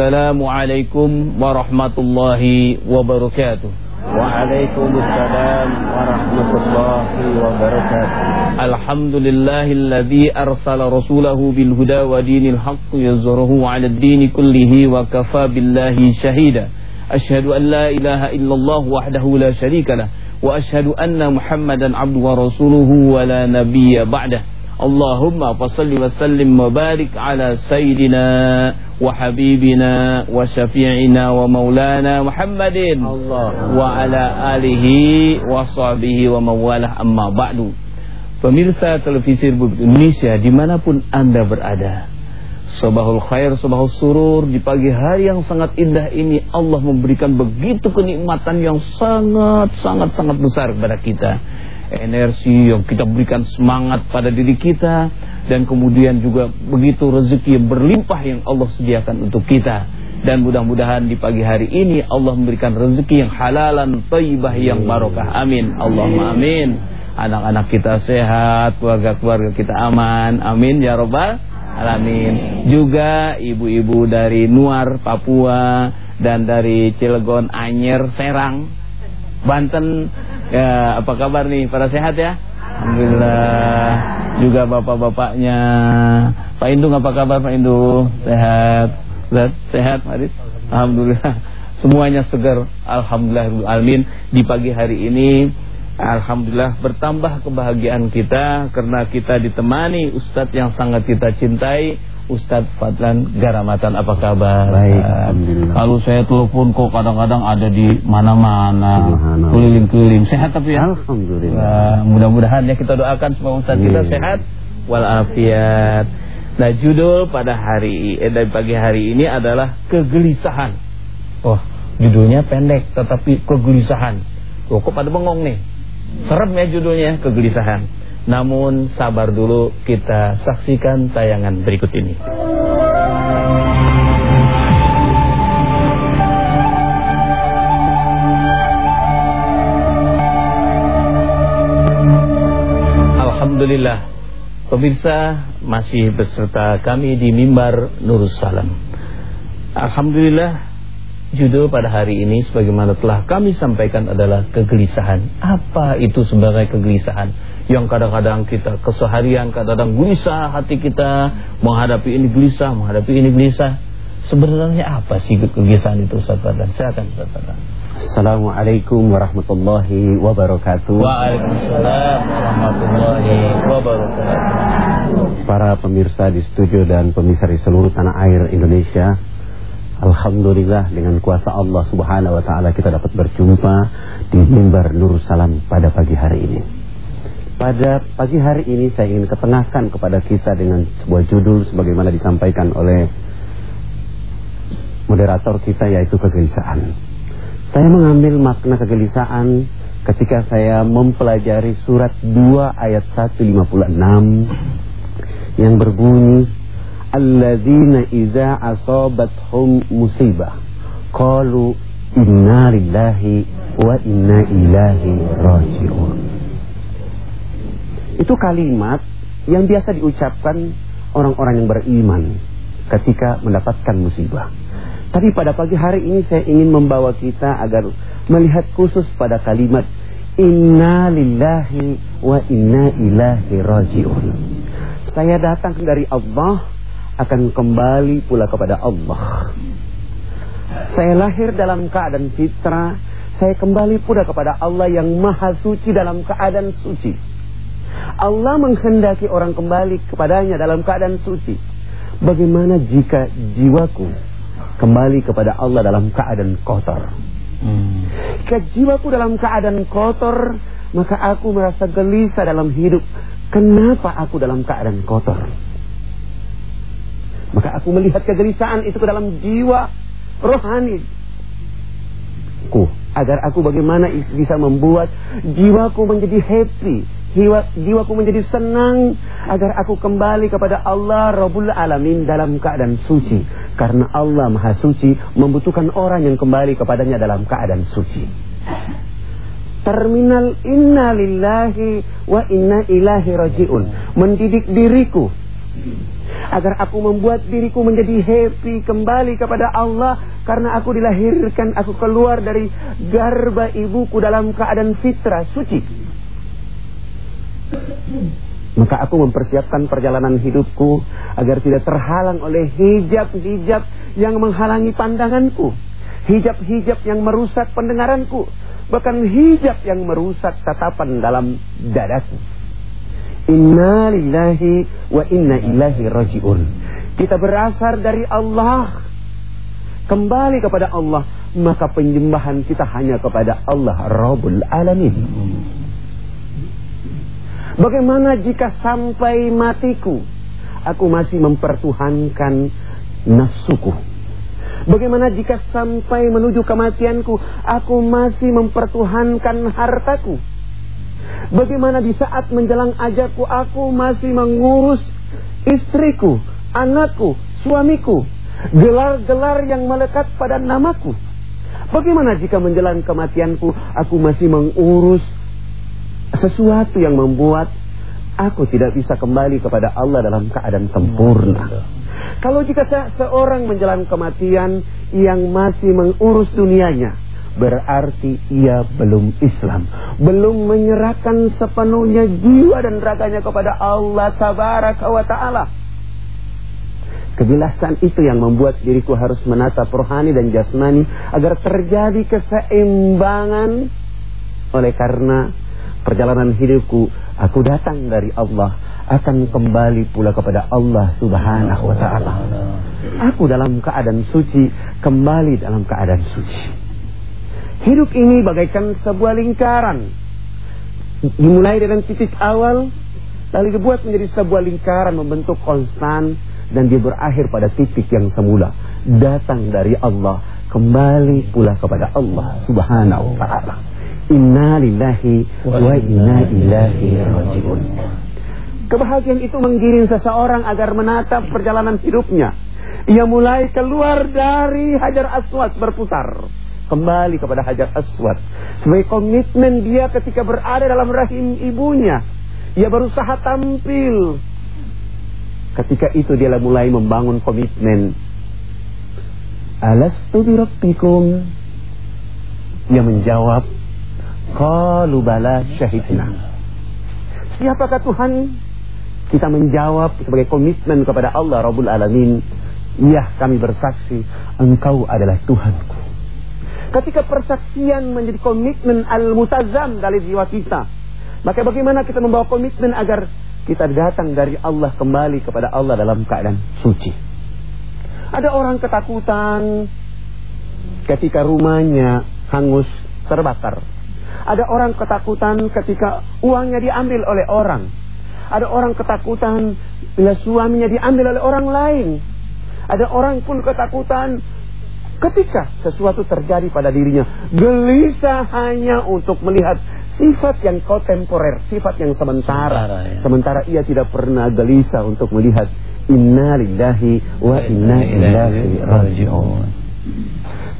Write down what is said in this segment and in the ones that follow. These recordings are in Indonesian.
Assalamualaikum warahmatullahi wabarakatuh. Waalaikumsalam warahmatullahi wabarakatuh. Alhamdulillahilladzi arsala rasulahu bil huda wa dinil haqq yuzhirahu 'ala ad-din kullihi wa kafa billahi shahida. Asyhadu an la ilaha illallah wahdahu la syarika lah wa asyhadu anna Muhammadan 'abduhu wa rasuluhu wa la nabiyya ba'dahu. Allahumma fasalli wa sallim mubarik ala sayyidina wa habibina wa syafi'ina wa maulana Muhammadin. Allah. wa ala alihi wa sahbihi wa mawalah. Amma ba'du. Pemirsa televisi Republik Indonesia di mana pun Anda berada. Sobahul khair, sobahul surur Di pagi hari yang sangat indah ini Allah memberikan begitu kenikmatan yang sangat-sangat-sangat besar kepada kita. Energi yang kita berikan semangat pada diri kita Dan kemudian juga begitu rezeki yang berlimpah yang Allah sediakan untuk kita. Dan mudah-mudahan di pagi hari ini Allah memberikan rezeki yang halalan, taibah yang barokah. Amin. Allahumma amin. Anak-anak kita sehat, keluarga-keluarga kita aman. Amin ya robbal alamin. Juga ibu-ibu dari Nuar, Papua Dan dari Cilegon, Anyer, Serang Banten ya apa kabar nih? Pada sehat ya? Alhamdulillah. Juga bapak-bapaknya. Pak Indung apa kabar Pak Indung sehat. Sehat sehat Haris? Alhamdulillah. Semuanya segar. Alhamdulillah Almin di pagi hari ini Alhamdulillah bertambah kebahagiaan kita. Karena kita ditemani Ustadz yang sangat kita cintai Ustadz Fadlan Garamatan apa kabar? Baik, Alhamdulillah. Kalau saya telepon kok kadang-kadang ada di mana-mana, keliling-keliling. Sehat tapi ya? Alhamdulillah. Wah, Mudah-mudahan ya kita doakan semua Ustadz kita sehat walafiat. Nah judul pada hari eh, dari pagi hari ini adalah kegelisahan. Oh judulnya pendek tetapi kegelisahan. Oh, kok pada bengong nih? Serem ya judulnya kegelisahan. Namun sabar dulu kita saksikan tayangan berikut ini. Alhamdulillah Pemirsa masih beserta kami di mimbar Nurus Salam. Alhamdulillah Judul pada hari ini sebagaimana telah kami sampaikan adalah kegelisahan. Apa itu sebagai kegelisahan Yang kadang-kadang kita keseharian Kadang-kadang gelisah hati kita Menghadapi ini gelisah, menghadapi ini gelisah Sebenarnya apa sih kegelisahan itu Ustaz Fadlan? Silakan Ustaz Fadlan Assalamualaikum warahmatullahi wabarakatuh. Waalaikumsalam warahmatullahi wabarakatuh Para pemirsa di studio dan pemirsa di seluruh tanah air Indonesia. Alhamdulillah dengan kuasa Allah Subhanahu wa taala kita dapat berjumpa di mimbar Nur Salam pada pagi hari ini. Pada pagi hari ini saya ingin ketengahkan kepada kita dengan sebuah judul sebagaimana disampaikan oleh moderator kita yaitu kegelisahan. Saya mengambil makna kegelisahan ketika saya mempelajari surat 2 ayat 156 yang berbunyi alladzina idza asabathum musibah qalu inna lillahi wa inna ilaihi raji'un. Itu kalimat yang biasa diucapkan orang-orang yang beriman ketika mendapatkan musibah. Tapi pada pagi hari ini saya ingin membawa kita agar melihat khusus pada kalimat Inna lillahi wa inna ilahi raji'un. Saya datang dari Allah akan kembali pula kepada Allah. Saya lahir dalam keadaan fitrah, saya kembali pula kepada Allah yang maha suci dalam keadaan suci. Allah menghendaki orang kembali kepadanya dalam keadaan suci. Bagaimana jika jiwaku kembali kepada Allah dalam keadaan kotor. Hmm. Jika jiwaku dalam keadaan kotor, maka aku merasa gelisah dalam hidup. Kenapa aku dalam keadaan kotor? Maka aku melihat kegelisahan itu ke dalam jiwa rohani. Ku, agar aku bagaimana is- bisa membuat jiwaku menjadi happy, jiwa, jiwaku menjadi senang agar aku kembali kepada Allah Rabbul Alamin dalam keadaan suci. Karena Allah Maha Suci membutuhkan orang yang kembali kepadanya dalam keadaan suci. Terminal inna lillahi wa inna ilahi raji'un. Mendidik diriku Agar aku membuat diriku menjadi happy kembali kepada Allah karena aku dilahirkan, aku keluar dari garba ibuku dalam keadaan fitrah suci. Maka aku mempersiapkan perjalanan hidupku agar tidak terhalang oleh hijab-hijab yang menghalangi pandanganku. Hijab-hijab yang merusak pendengaranku. Bahkan hijab yang merusak tatapan dalam dadaku. Inna lillahi wa inna ilahi raji'un. Kita berasal dari Allah. Kembali kepada Allah. Maka penyembahan kita hanya kepada Allah Rabbul Alamin. Bagaimana jika sampai matiku. Aku masih mempertuhankan nafsuku. Bagaimana jika sampai menuju kematianku. Aku masih mempertuhankan hartaku. Bagaimana di saat menjelang ajalku aku masih mengurus istriku, anakku, suamiku, gelar-gelar yang melekat pada namaku. Bagaimana jika menjelang kematianku aku masih mengurus sesuatu yang membuat aku tidak bisa kembali kepada Allah dalam keadaan sempurna. Kalau jika seorang menjelang kematian yang masih mengurus dunianya, berarti ia belum Islam, belum menyerahkan sepenuhnya jiwa dan raganya kepada Allah tabaraka wa taala. Kejelasan itu yang membuat diriku harus menata rohani dan jasmani agar terjadi keseimbangan oleh karena perjalanan hidupku aku datang dari Allah akan kembali pula kepada Allah Subhanahu wa taala. Aku dalam keadaan suci kembali dalam keadaan suci. Hidup ini bagaikan sebuah lingkaran. Dimulai dengan titik awal, lalu dibuat menjadi sebuah lingkaran membentuk konstan dan dia berakhir pada titik yang semula. Datang dari Allah, kembali pula kepada Allah subhanahu wa ta'ala. Inna lillahi wa inna ilahi rajiun. Kebahagiaan itu menggiring seseorang agar menatap perjalanan hidupnya. Ia mulai keluar dari Hajar Aswad berputar kembali kepada Hajar Aswad. Sebagai komitmen dia ketika berada dalam rahim ibunya. Ia berusaha tampil. Ketika itu dia mulai membangun komitmen. Alastu birabbikum? Ia menjawab, Qalu bala syahidna. Siapakah Tuhan? Kita menjawab sebagai komitmen kepada Allah Rabbul Alamin. Ya kami bersaksi, Engkau adalah Tuhanku. Ketika persaksian menjadi komitmen al-mutazam dari jiwa kita. Maka bagaimana kita membawa komitmen agar kita datang dari Allah kembali kepada Allah dalam keadaan suci. Ada orang ketakutan ketika rumahnya hangus terbakar. Ada orang ketakutan ketika uangnya diambil oleh orang. Ada orang ketakutan bila suaminya diambil oleh orang lain. Ada orang pun ketakutan Ketika sesuatu terjadi pada dirinya, gelisah hanya untuk melihat sifat yang kontemporer, sifat yang sementara. Sementara, ya. sementara ia tidak pernah gelisah untuk melihat inna lillahi wa inna ilaihi raji'un.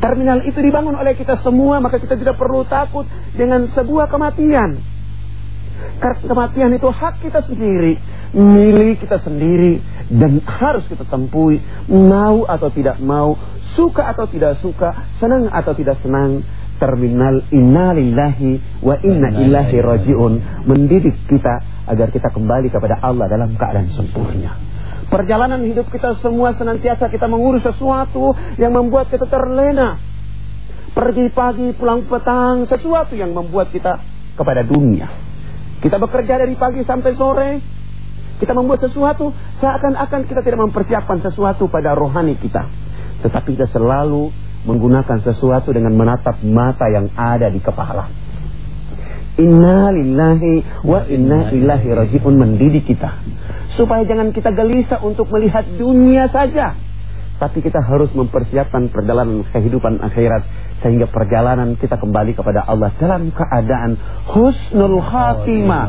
Terminal itu dibangun oleh kita semua, maka kita tidak perlu takut dengan sebuah kematian. Karena kematian itu hak kita sendiri, milik kita sendiri, dan harus kita tempuhi, mau atau tidak mau, suka atau tidak suka, senang atau tidak senang, terminal innalillahi wa inna ilahi rajiun mendidik kita agar kita kembali kepada Allah dalam keadaan sempurna. Perjalanan hidup kita semua senantiasa kita mengurus sesuatu yang membuat kita terlena. Pergi pagi, pulang petang, sesuatu yang membuat kita kepada dunia. Kita bekerja dari pagi sampai sore, kita membuat sesuatu seakan-akan kita tidak mempersiapkan sesuatu pada rohani kita. Tetapi kita selalu menggunakan sesuatu dengan menatap mata yang ada di kepala. Inna lillahi wa inna ilahi rajiun mendidik kita. Supaya jangan kita gelisah untuk melihat dunia saja. Tapi kita harus mempersiapkan perjalanan kehidupan akhirat. Sehingga perjalanan kita kembali kepada Allah dalam keadaan husnul khatimah.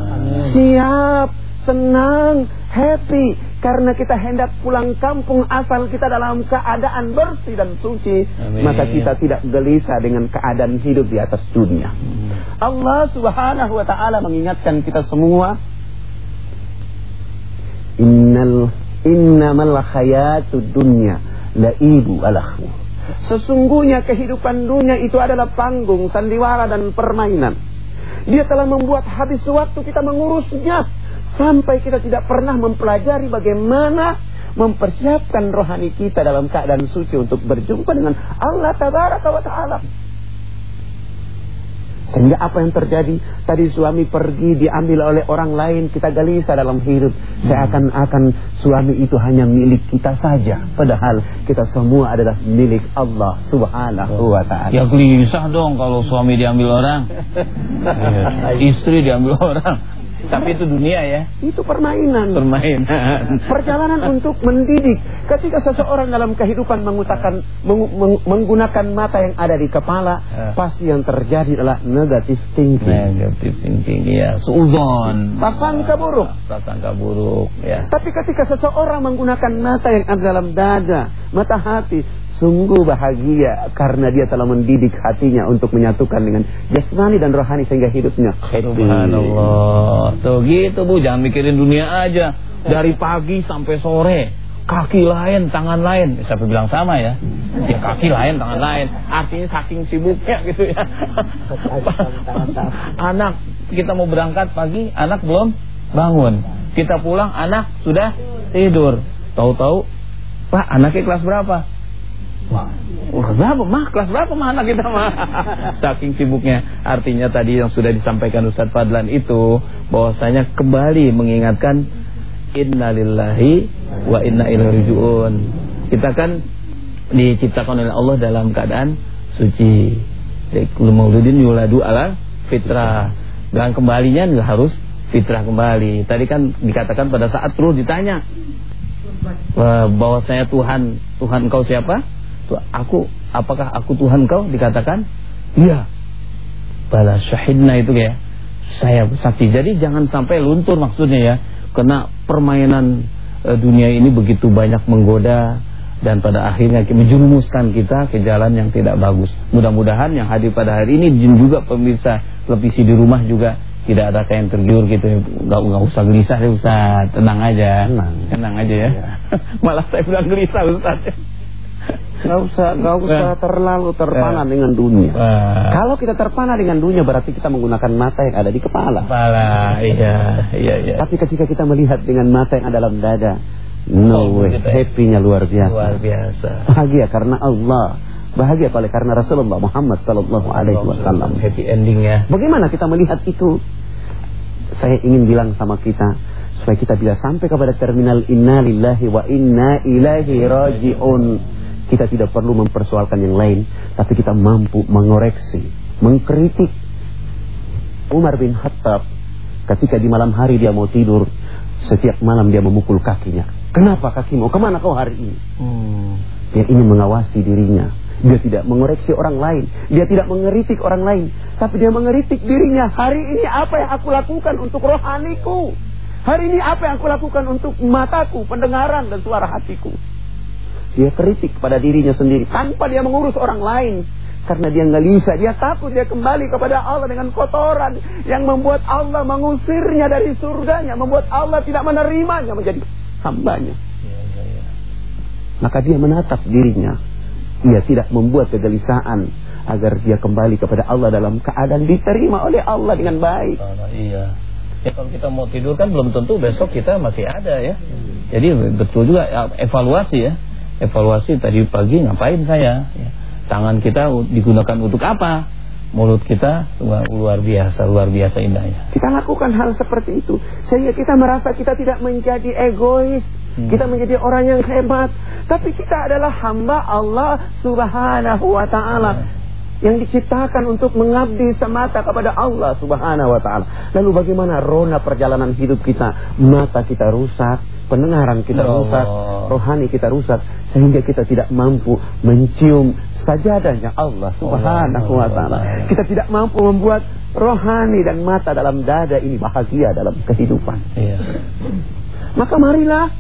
Siap, senang, happy karena kita hendak pulang kampung asal kita dalam keadaan bersih dan suci Amin. maka kita tidak gelisah dengan keadaan hidup di atas dunia. Allah subhanahu wa ta'ala mengingatkan kita semua innal Innamal hayatud dunya laibu alahu. Sesungguhnya kehidupan dunia itu adalah panggung, sandiwara dan permainan. Dia telah membuat habis waktu kita mengurusnya sampai kita tidak pernah mempelajari bagaimana mempersiapkan rohani kita dalam keadaan suci untuk berjumpa dengan Allah tabaraka wa taala. Sehingga apa yang terjadi? Tadi suami pergi diambil oleh orang lain, kita gelisah dalam hidup. Seakan-akan suami itu hanya milik kita saja. Padahal kita semua adalah milik Allah subhanahu wa ta'ala. Ya gelisah dong kalau suami diambil orang. Istri diambil orang. Tapi itu dunia ya. Itu permainan. Permainan. Perjalanan untuk mendidik. Ketika seseorang dalam kehidupan mengutakan, meng, meng, menggunakan mata yang ada di kepala, ya. pasti yang terjadi adalah negatif thinking. Negatif thinking, ya. Suuzon. Prasangka buruk. Prasangka buruk, ya. Tapi ketika seseorang menggunakan mata yang ada dalam dada, mata hati, Sungguh bahagia karena dia telah mendidik hatinya untuk menyatukan dengan jasmani dan rohani sehingga hidupnya Subhanallah. Tuh gitu Bu, jangan mikirin dunia aja. Dari pagi sampai sore kaki lain, tangan lain. Siapa bilang sama ya? Ya kaki lain, tangan lain. Artinya saking sibuknya gitu ya. anak kita mau berangkat pagi, anak belum bangun. Kita pulang, anak sudah tidur. Tahu-tahu, Pak, anaknya kelas berapa? Wah, berapa mah? Kelas berapa mah anak kita mah? Saking sibuknya. Artinya tadi yang sudah disampaikan Ustaz Fadlan itu bahwasanya kembali mengingatkan innalillahi wa inna ilaihi rajiun. Kita kan diciptakan oleh Allah dalam keadaan suci. Kullu mauludin yuladu ala fitrah. Dan kembalinya nggak harus fitrah kembali. Tadi kan dikatakan pada saat terus ditanya bahwasanya Tuhan Tuhan kau siapa? Aku apakah aku Tuhan kau dikatakan iya bala syahidna itu ya saya saksi jadi jangan sampai luntur maksudnya ya karena permainan e, dunia ini begitu banyak menggoda dan pada akhirnya menjerumuskan kita ke jalan yang tidak bagus. Mudah-mudahan yang hadir pada hari ini jin juga pemirsa televisi di rumah juga tidak ada kayak yang tergiur gitu. Enggak enggak usah gelisah ya Ustaz, tenang aja. Tenang, tenang aja ya. ya. Malah saya bilang gelisah Ustaz. Gak usah, gak usah nah. terlalu terpana nah. dengan dunia. Nah. Kalau kita terpana dengan dunia berarti kita menggunakan mata yang ada di kepala. Kepala, iya, iya, iya. Tapi ketika kita melihat dengan mata yang ada dalam dada, no oh, way, happy-nya luar biasa. Luar biasa. Bahagia karena Allah. Bahagia oleh karena Rasulullah Muhammad sallallahu alaihi wasallam. Happy ending ya. Bagaimana kita melihat itu? Saya ingin bilang sama kita supaya kita bisa sampai kepada terminal innalillahi wa inna ilaihi rajiun. Kita tidak perlu mempersoalkan yang lain, tapi kita mampu mengoreksi, mengkritik. Umar bin Khattab ketika di malam hari dia mau tidur, setiap malam dia memukul kakinya. Kenapa kakimu? Ke mana kau hari ini? Hmm. Dia ingin mengawasi dirinya. Dia tidak mengoreksi orang lain. Dia tidak mengeritik orang lain. Tapi dia mengeritik dirinya. Hari ini apa yang aku lakukan untuk rohaniku? Hari ini apa yang aku lakukan untuk mataku, pendengaran dan suara hatiku? Dia kritik pada dirinya sendiri tanpa dia mengurus orang lain. Karena dia gelisah, dia takut dia kembali kepada Allah dengan kotoran yang membuat Allah mengusirnya dari surganya, membuat Allah tidak menerimanya menjadi hambanya. Ya, ya, ya. Maka dia menatap dirinya. Ia tidak membuat kegelisahan agar dia kembali kepada Allah dalam keadaan diterima oleh Allah dengan baik. iya. Ya kalau kita mau tidur kan belum tentu besok kita masih ada ya. Jadi betul juga evaluasi ya evaluasi tadi pagi ngapain saya ya. tangan kita digunakan untuk apa mulut kita luar biasa luar biasa indahnya kita lakukan hal seperti itu sehingga kita merasa kita tidak menjadi egois hmm. kita menjadi orang yang hebat tapi kita adalah hamba Allah subhanahu wa ta'ala hmm yang diciptakan untuk mengabdi semata kepada Allah Subhanahu wa taala. Lalu bagaimana rona perjalanan hidup kita? Mata kita rusak, pendengaran kita ya rusak, rohani kita rusak sehingga kita tidak mampu mencium sajadahnya Allah Subhanahu wa taala. Kita tidak mampu membuat rohani dan mata dalam dada ini bahagia dalam kehidupan. Iya. Maka marilah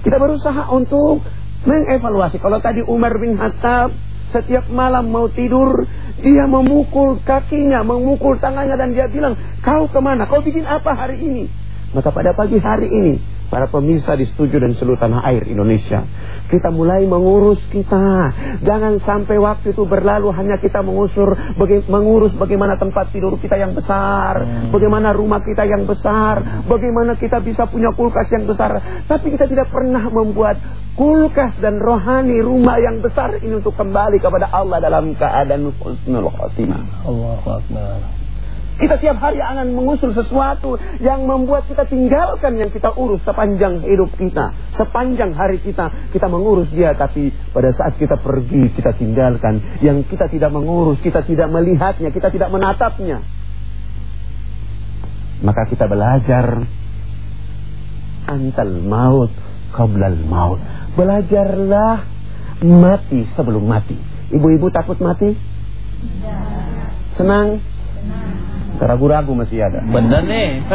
kita berusaha untuk mengevaluasi. Kalau tadi Umar bin Khattab setiap malam mau tidur, dia memukul kakinya, memukul tangannya dan dia bilang, kau ke mana? Kau bikin apa hari ini? Maka pada pagi hari ini, para pemirsa di studio dan seluruh tanah air Indonesia. Kita mulai mengurus kita. Jangan sampai waktu itu berlalu hanya kita mengusur, baga mengurus bagaimana tempat tidur kita yang besar, hmm. bagaimana rumah kita yang besar, bagaimana kita bisa punya kulkas yang besar. Tapi kita tidak pernah membuat kulkas dan rohani rumah yang besar ini untuk kembali kepada Allah dalam keadaan husnul khatimah. Akbar. Kita tiap hari akan mengusul sesuatu yang membuat kita tinggalkan yang kita urus sepanjang hidup kita. Sepanjang hari kita, kita mengurus dia. Tapi pada saat kita pergi, kita tinggalkan. Yang kita tidak mengurus, kita tidak melihatnya, kita tidak menatapnya. Maka kita belajar antal maut qablal maut. Belajarlah mati sebelum mati. Ibu-ibu takut mati? Senang? Ragu-ragu masih ada. Benar nih.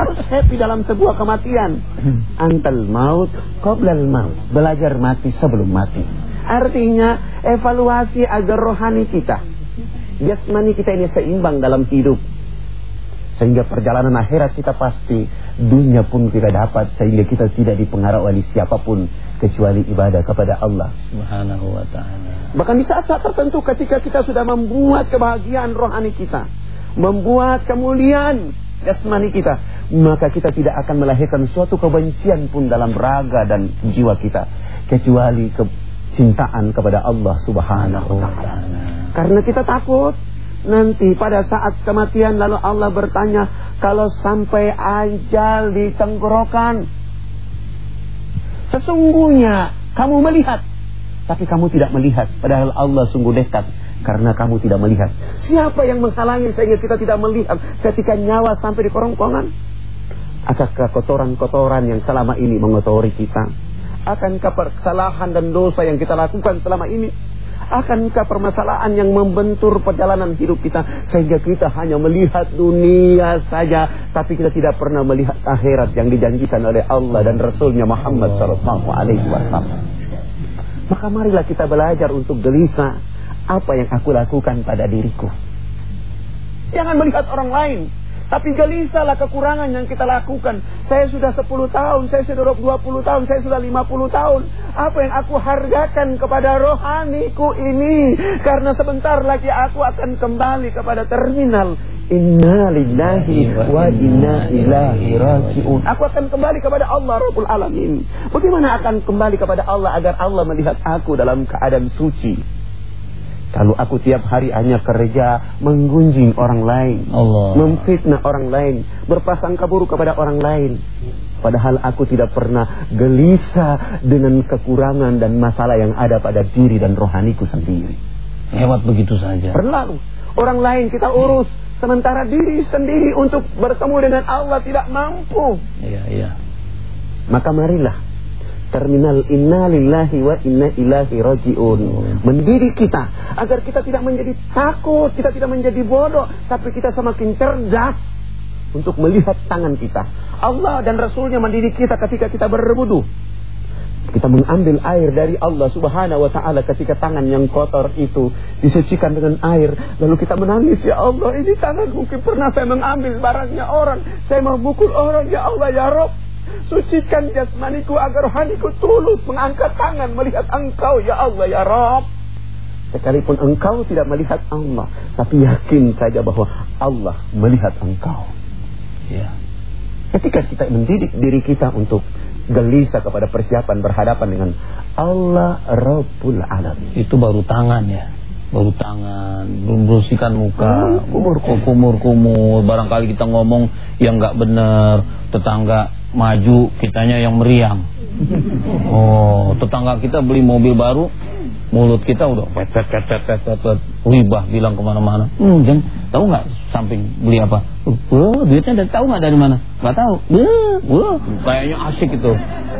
Harus happy dalam sebuah kematian. Antal maut qoblal maut. Belajar mati sebelum mati. Artinya evaluasi agar rohani kita. Jasmani kita ini seimbang dalam hidup. Sehingga perjalanan akhirat kita pasti dunia pun kita dapat sehingga kita tidak dipengaruhi oleh siapa pun kecuali ibadah kepada Allah Subhanahu wa taala. Bahkan di saat-saat tertentu ketika kita sudah membuat kebahagiaan rohani kita, membuat kemuliaan jasmani kita, maka kita tidak akan melahirkan suatu kebencian pun dalam raga dan jiwa kita kecuali kecintaan kepada Allah Subhanahu wa taala. Karena kita takut Nanti pada saat kematian lalu Allah bertanya Kalau sampai ajal di tenggorokan Sesungguhnya kamu melihat. Tapi kamu tidak melihat Padahal Allah sungguh dekat Karena kamu tidak melihat. Siapa yang menghalangi sehingga kita tidak melihat Ketika nyawa sampai di kerongkongan? Akankah kotoran-kotoran yang selama ini mengotori kita? Akankah kesalahan dan dosa yang kita lakukan selama ini Akankah permasalahan yang membentur perjalanan hidup kita sehingga kita hanya melihat dunia saja tapi kita tidak pernah melihat akhirat yang dijanjikan oleh Allah dan Rasulnya Muhammad sallallahu alaihi wasallam. Maka marilah kita belajar untuk gelisah apa yang aku lakukan pada diriku. Jangan melihat orang lain, tapi gelisahlah kekurangan yang kita lakukan. Saya sudah 10 tahun, saya sudah 20 tahun, saya sudah 50 tahun. Apa yang aku hargakan kepada rohaniku ini? Karena sebentar lagi aku akan kembali kepada terminal. Inna lillahi wa inna ilahi raji'un. Aku akan kembali kepada Allah Rabbul Alamin. Bagaimana akan kembali kepada Allah agar Allah melihat aku dalam keadaan suci? Kalau aku tiap hari hanya kerja menggunjing orang lain, Allah. memfitnah orang lain, berpasang kabur kepada orang lain. Padahal aku tidak pernah gelisah dengan kekurangan dan masalah yang ada pada diri dan rohaniku sendiri. Hebat begitu saja. Berlalu. Orang lain kita urus. Sementara diri sendiri untuk bertemu dengan Allah tidak mampu. Iya, iya. Maka marilah terminal inna lillahi wa inna ilahi rajiun mendidik kita agar kita tidak menjadi takut kita tidak menjadi bodoh tapi kita semakin cerdas untuk melihat tangan kita Allah dan Rasulnya mendidik kita ketika kita berwudu kita mengambil air dari Allah subhanahu wa ta'ala ketika tangan yang kotor itu disucikan dengan air. Lalu kita menangis, Ya Allah ini tangan mungkin pernah saya mengambil barangnya orang. Saya memukul orang, Ya Allah, Ya Rob. Sucikan jasmaniku agar rohaniku tulus mengangkat tangan melihat engkau ya Allah ya Rabb. Sekalipun engkau tidak melihat Allah, tapi yakin saja bahwa Allah melihat engkau. Ya. Ketika kita mendidik diri kita untuk gelisah kepada persiapan berhadapan dengan Allah Rabbul Alamin. Itu baru tangan ya. Baru tangan, bersihkan muka, kumur kumur kumur. Barangkali kita ngomong yang nggak benar, tetangga maju, kitanya yang meriang. Oh, tetangga kita beli mobil baru, mulut kita udah pet pet pet pet pet pet, pet. wibah bilang ke mana-mana. Hmm, jangan tahu nggak samping beli apa? Oh, duitnya dari tahu nggak dari mana? Nggak tahu. Wah, kayaknya asik itu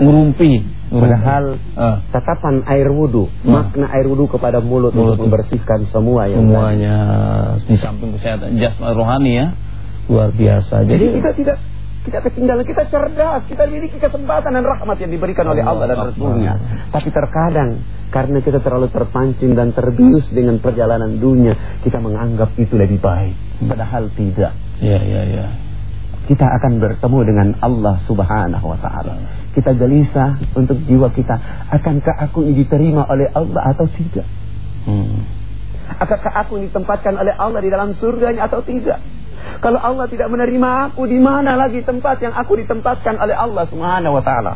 ngerumpi. Padahal uh. tatapan air wudhu, uh. makna air wudhu kepada mulut, mulut untuk membersihkan semua yang semuanya di samping kesehatan jasmani rohani ya luar biasa. Jadi, Jadi kita tidak kita ketinggalan, kita cerdas, kita memiliki kesempatan dan rahmat yang diberikan oleh Allah dan Rasulnya. Tapi terkadang karena kita terlalu terpancing dan terbius dengan perjalanan dunia, kita menganggap itu lebih baik. Padahal tidak. Iya, iya, iya. kita akan bertemu dengan Allah Subhanahu wa taala. Kita gelisah untuk jiwa kita, akankah aku ini diterima oleh Allah atau tidak? Hmm. Akankah aku ini ditempatkan oleh Allah di dalam surganya atau tidak? Kalau Allah tidak menerima aku, di mana lagi tempat yang aku ditempatkan oleh Allah Subhanahu wa taala?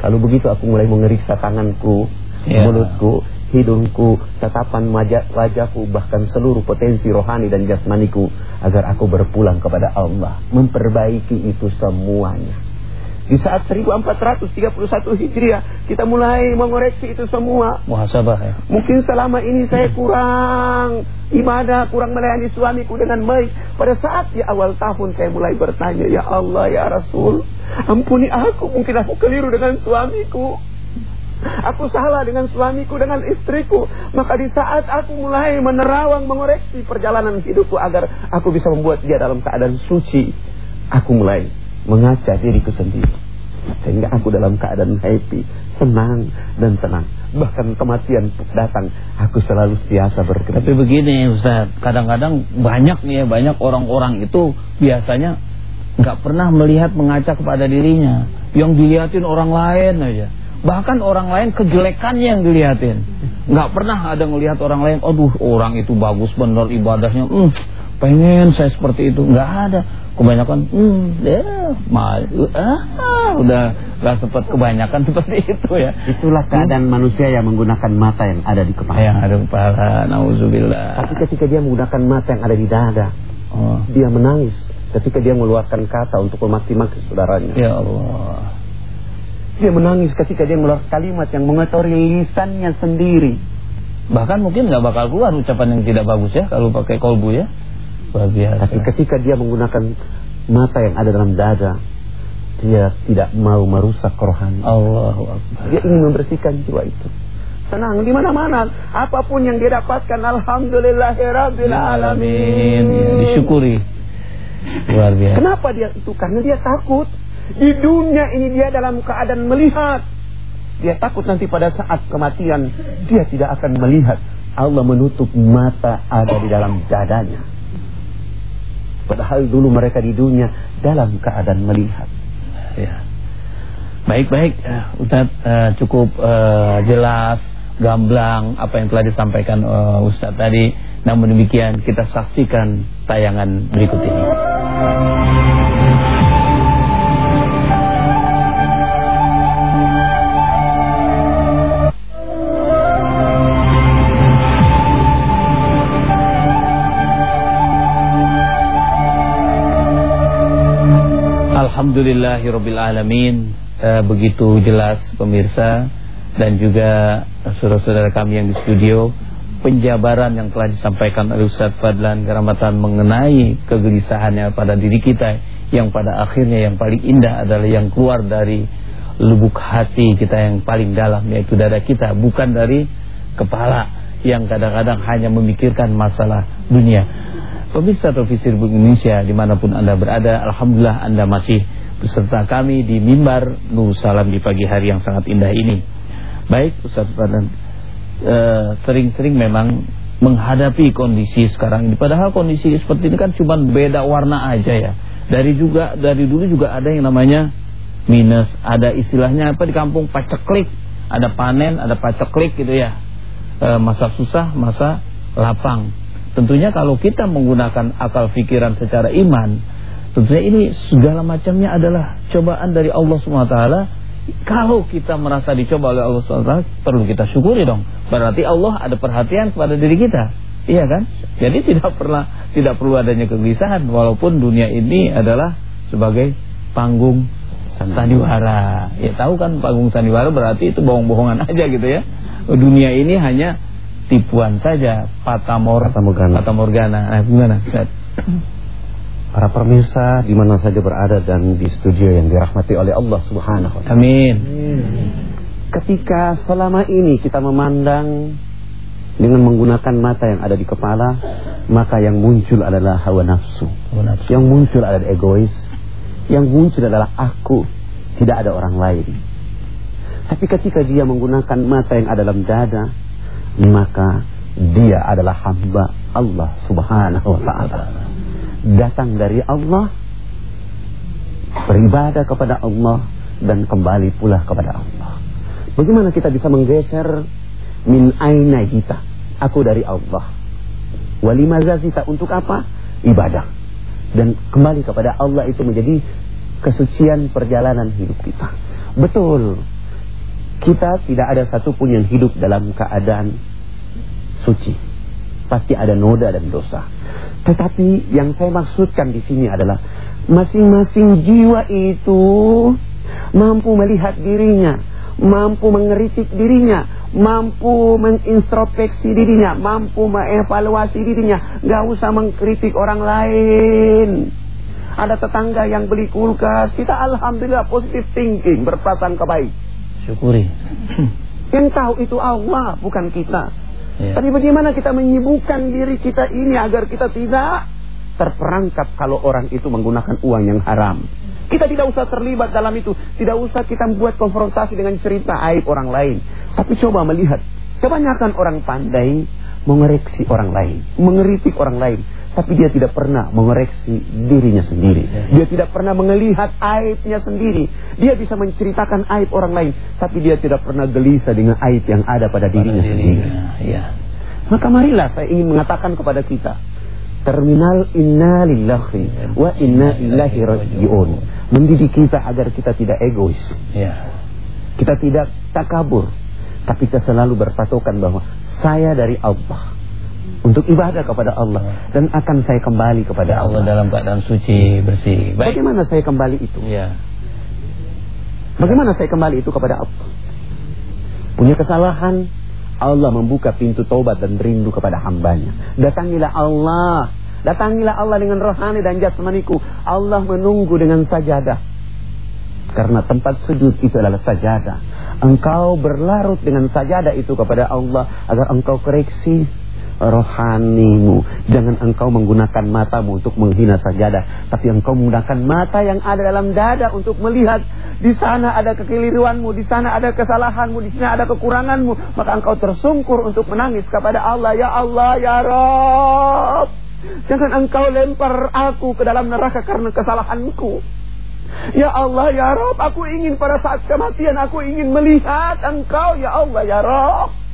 Kalau begitu aku mulai mengeriksa tanganku, yeah. mulutku, hidungku, tatapan wajahku, bahkan seluruh potensi rohani dan jasmaniku agar aku berpulang kepada Allah, memperbaiki itu semuanya. Di saat 1431 Hijriah kita mulai mengoreksi itu semua. Muhasabah ya. Mungkin selama ini saya kurang ibadah, kurang melayani suamiku dengan baik. Pada saat di awal tahun saya mulai bertanya, "Ya Allah, ya Rasul, ampuni aku, mungkin aku keliru dengan suamiku." Aku salah dengan suamiku, dengan istriku. Maka di saat aku mulai menerawang, mengoreksi perjalanan hidupku agar aku bisa membuat dia dalam keadaan suci. Aku mulai mengaca diriku sendiri. Sehingga aku dalam keadaan happy, senang dan tenang. Bahkan kematian datang, aku selalu setiasa bergerak. Tapi begini Ustaz, kadang-kadang banyak nih ya, banyak orang-orang itu biasanya nggak pernah melihat mengaca kepada dirinya. Yang dilihatin orang lain aja. Bahkan orang lain kejelekannya yang dilihatin. Nggak pernah ada ngelihat orang lain, aduh orang itu bagus benar ibadahnya. Hmm, pengen saya seperti itu. Nggak ada. Kebanyakan, hmm, ya, mal, ah, udah nggak sempat kebanyakan seperti itu ya. Itulah keadaan hmm. manusia yang menggunakan mata yang ada di kepala. Yang ada di kepala, nauzubillah. Tapi ketika dia menggunakan mata yang ada di dada, oh. dia menangis. Ketika dia mengeluarkan kata untuk memaki-maki saudaranya. Ya Allah. Dia menangis ketika dia mengeluarkan kalimat yang mengotori lisannya sendiri. Bahkan mungkin nggak bakal keluar ucapan yang tidak bagus ya kalau pakai kolbu ya. Luar biasa. Tapi ketika dia menggunakan mata yang ada dalam dada, dia tidak mau merusak rohani. Allah Dia ingin membersihkan jiwa itu. Senang di mana-mana, apa pun yang dia dapatkan alhamdulillahirabbil alamin. Disyukuri. Luar biasa. Kenapa dia itu? Karena dia takut. Di dunia ini dia dalam keadaan melihat. Dia takut nanti pada saat kematian dia tidak akan melihat. Allah menutup mata ada di dalam dadanya. Padahal dulu mereka di dunia dalam keadaan melihat. Ya. Baik-baik, uh, Ustaz uh, cukup uh, jelas, gamblang apa yang telah disampaikan uh, Ustaz tadi. Namun demikian kita saksikan tayangan berikut ini. Alhamdulillahirrabbilalamin e, Begitu jelas pemirsa Dan juga saudara-saudara kami yang di studio Penjabaran yang telah disampaikan oleh Ustaz Fadlan Karamatan mengenai kegelisahannya pada diri kita Yang pada akhirnya yang paling indah adalah yang keluar dari lubuk hati kita yang paling dalam Yaitu dada kita Bukan dari kepala yang kadang-kadang hanya memikirkan masalah dunia. Pemirsa televisi Republik Indonesia di mana pun Anda berada Alhamdulillah Anda masih beserta kami di mimbar Nur Salam di pagi hari yang sangat indah ini. Baik Ustaz Fadlan eh, Sering-sering memang menghadapi kondisi sekarang ini. Padahal kondisi seperti ini kan cuma beda warna aja ya. Dari juga dari dulu juga ada yang namanya minus. Ada istilahnya apa di kampung? Paceklik. Ada panen, ada paceklik gitu ya. E, Masa susah, masa lapang. Tentunya kalau kita menggunakan akal pikiran secara iman, tentunya ini segala macamnya adalah cobaan dari Allah SWT. Kalau kita merasa dicoba oleh Allah SWT, perlu kita syukuri dong. Berarti Allah ada perhatian kepada diri kita. Iya kan? Jadi tidak pernah tidak perlu adanya kegelisahan walaupun dunia ini adalah sebagai panggung sandiwara. Ya tahu kan panggung sandiwara berarti itu bohong-bohongan aja gitu ya. Dunia ini hanya tipuan saja patamor patamorgana. Patamorgana. Nah, gimana, Ustaz? Para pemirsa di mana saja berada dan di studio yang dirahmati oleh Allah Subhanahu wa taala. Amin. Ketika selama ini kita memandang dengan menggunakan mata yang ada di kepala, maka yang muncul adalah hawa nafsu. Hawa nafsu. Yang muncul adalah egois. Yang muncul adalah aku, tidak ada orang lain. Tapi ketika dia menggunakan mata yang ada dalam dada, maka dia adalah hamba Allah subhanahu wa ta'ala datang dari Allah beribadah kepada Allah dan kembali pula kepada Allah. Bagaimana kita bisa menggeser min aina kita? Aku dari Allah. Walimaza kita untuk apa? Ibadah. Dan kembali kepada Allah itu menjadi kesucian perjalanan hidup kita. Betul. Kita tidak ada satupun yang hidup dalam keadaan suci. Pasti ada noda dan dosa. Tetapi yang saya maksudkan di sini adalah masing-masing jiwa itu mampu melihat dirinya, mampu mengeritik dirinya, mampu mengintrospeksi dirinya, mampu mengevaluasi dirinya, gak usah mengkritik orang lain. Ada tetangga yang beli kulkas, kita alhamdulillah positive thinking, berprasangka baik. Syukuri. Yang tahu itu Allah, bukan kita. Ya. Tapi bagaimana kita menyibukkan diri kita ini agar kita tidak terperangkap kalau orang itu menggunakan uang yang haram. Kita tidak usah terlibat dalam itu. Tidak usah kita membuat konfrontasi dengan cerita aib orang lain. Tapi coba melihat. Kebanyakan orang pandai mengoreksi orang lain. Mengeritik orang lain tapi dia tidak pernah mengoreksi dirinya sendiri. Dia tidak pernah melihat aibnya sendiri. Dia bisa menceritakan aib orang lain, tapi dia tidak pernah gelisah dengan aib yang ada pada dirinya sendiri. Ya. Maka marilah saya ingin mengatakan kepada kita, terminal inna lillahi wa inna ilahi rajiun. Mendidik kita agar kita tidak egois. Ya. Kita tidak takabur, tapi kita selalu berpatokan bahwa saya dari Allah untuk ibadah kepada Allah dan akan saya kembali kepada Ya Allah Allah. dalam keadaan suci bersih. Baik. Bagaimana saya kembali itu? Ya. Bagaimana saya kembali itu kepada Allah? Punya kesalahan, Allah membuka pintu taubat dan rindu kepada hambanya. Datangilah Allah. Datangilah Allah dengan rohani dan jasmaniku. Allah menunggu dengan sajadah. Karena tempat sujud itu adalah sajadah. Engkau berlarut dengan sajadah itu kepada Allah agar engkau koreksi rohanimu. Jangan engkau menggunakan matamu untuk menghina sajadah, tapi engkau menggunakan mata yang ada dalam dada untuk melihat di sana ada kekeliruanmu, di sana ada kesalahanmu, di sana ada kekuranganmu, maka engkau tersungkur untuk menangis kepada Allah, ya Allah, ya Rabb. Jangan engkau lempar aku ke dalam neraka karena kesalahanku. Ya Allah, ya Rabb, aku ingin pada saat kematian aku ingin melihat engkau, ya Allah, ya Rabb.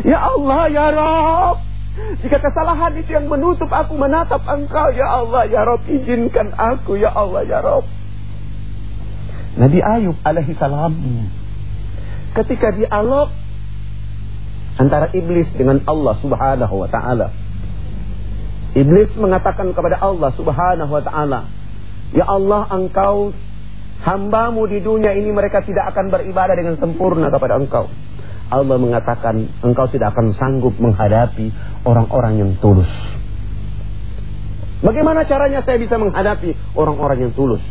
Ya Allah, ya Rob. Jika kesalahan itu yang menutup aku menatap engkau, ya Allah, ya Rob. Izinkan aku, ya Allah, ya Rob. Nabi Ayub alaihi salam. Ketika dialog antara iblis dengan Allah subhanahu wa ta'ala. Iblis mengatakan kepada Allah subhanahu wa ta'ala. Ya Allah, engkau hambamu di dunia ini mereka tidak akan beribadah dengan sempurna kepada engkau. Allah mengatakan engkau tidak akan sanggup menghadapi orang-orang yang tulus. Bagaimana caranya saya bisa menghadapi orang-orang yang tulus?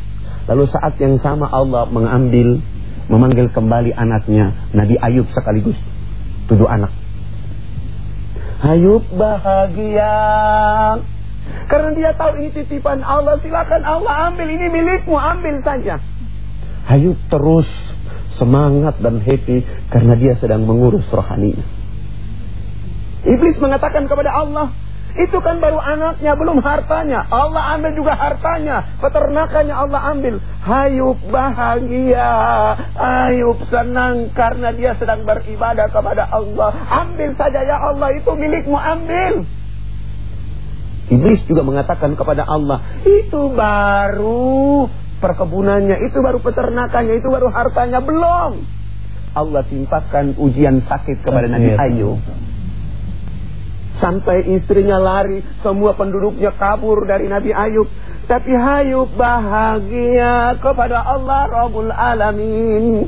Lalu saat yang sama Allah mengambil, memanggil kembali anaknya, Nabi Ayub sekaligus. Tujuh anak. Ayub bahagia. Karena dia tahu ini titipan Allah, silakan Allah ambil, ini milikmu, ambil saja. Ayub terus semangat dan happy karena dia sedang mengurus rohaninya. Iblis mengatakan kepada Allah, itu kan baru anaknya, belum hartanya. Allah ambil juga hartanya, peternakannya Allah ambil. Ayub bahagia, Ayub senang karena dia sedang beribadah kepada Allah. Ambil saja ya Allah, itu milikmu, ambil. Iblis juga mengatakan kepada Allah, itu baru perkebunannya, itu baru peternakannya, itu baru hartanya, belum. Allah timpakan ujian sakit kepada Nabi Ayub. Sampai istrinya lari, semua penduduknya kabur dari Nabi Ayub. Tapi Ayub bahagia kepada Allah Rabbul Alamin.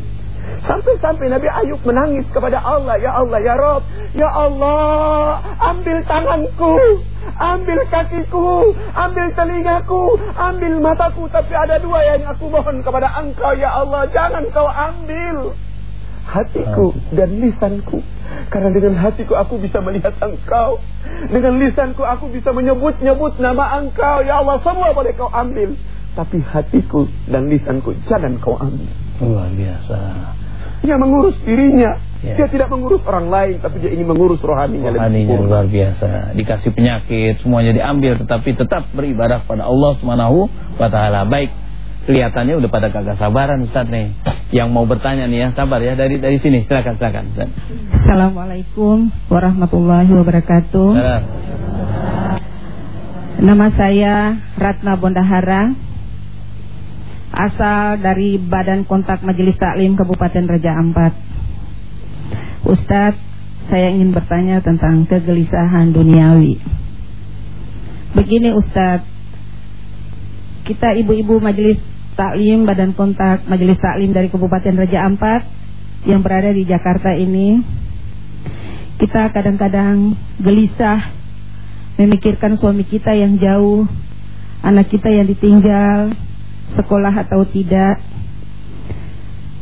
Sampai-sampai Nabi Ayub menangis kepada Allah. Ya Allah, ya Rob. Ya Allah, ambil tanganku. Ambil kakiku. Ambil telingaku. Ambil mataku. Tapi ada dua yang aku mohon kepada engkau. Ya Allah, jangan kau ambil. Hatiku dan lisanku. Karena dengan hatiku aku bisa melihat engkau. Dengan lisanku aku bisa menyebut-nyebut nama engkau. Ya Allah, semua boleh kau ambil. Tapi hatiku dan lisanku jangan kau ambil. Luar biasa. Dia mengurus dirinya. Ya. Dia tidak mengurus orang lain, tapi dia ingin mengurus rohaninya lebih Rohaninya luar biasa. Dikasih penyakit, semuanya diambil, tetapi tetap beribadah kepada Allah Subhanahu wa taala. Baik. kelihatannya udah pada kagak sabaran Ustaz nih. Yang mau bertanya nih ya, sabar ya dari dari sini. Silakan silakan Ustaz. Assalamualaikum warahmatullahi wabarakatuh. Nama saya Ratna Bondahara. Asal dari Badan Kontak Majelis Taklim Kabupaten Raja Ampat. Ustadz, saya ingin bertanya tentang kegelisahan duniawi. Begini Ustadz, kita ibu-ibu Majelis Taklim Badan Kontak Majelis Taklim dari Kabupaten Raja Ampat yang berada di Jakarta ini, kita kadang-kadang gelisah memikirkan suami kita yang jauh, anak kita yang ditinggal, sekolah atau tidak.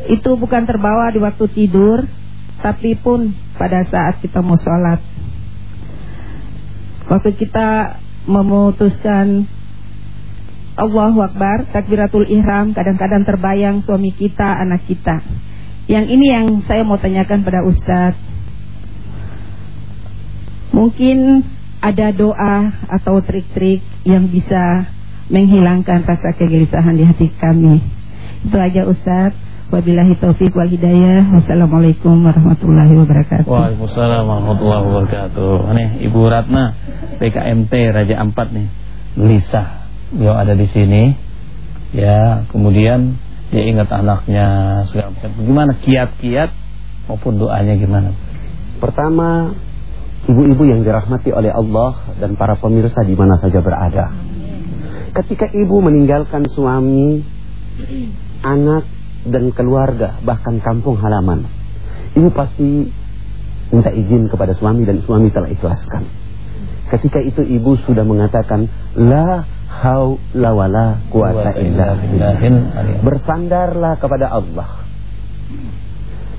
Itu bukan terbawa di waktu tidur, tapi pun pada saat kita mau sholat. Waktu kita memutuskan Allahu Akbar, takbiratul ihram, kadang-kadang terbayang suami kita, anak kita. Yang ini yang saya mau tanyakan pada Ustadz. Mungkin ada doa atau trik-trik yang bisa menghilangkan rasa kegelisahan di hati kami. Itu aja Ustaz. Wabillahi taufik wal hidayah. Wassalamualaikum warahmatullahi wabarakatuh. Waalaikumsalam warahmatullahi wabarakatuh. Nih Ibu Ratna PKMT Raja Ampat nih. Lisa, beliau ada di sini. Ya, kemudian dia ingat anaknya segala macam. Gimana kiat-kiat maupun doanya gimana? Pertama, ibu-ibu yang dirahmati oleh Allah dan para pemirsa di mana saja berada. Ketika ibu meninggalkan suami, anak dan keluarga, bahkan kampung halaman, ibu pasti minta izin kepada suami dan suami telah ikhlaskan. Ketika itu ibu sudah mengatakan la haula wala quwata illa billah. Bersandarlah kepada Allah.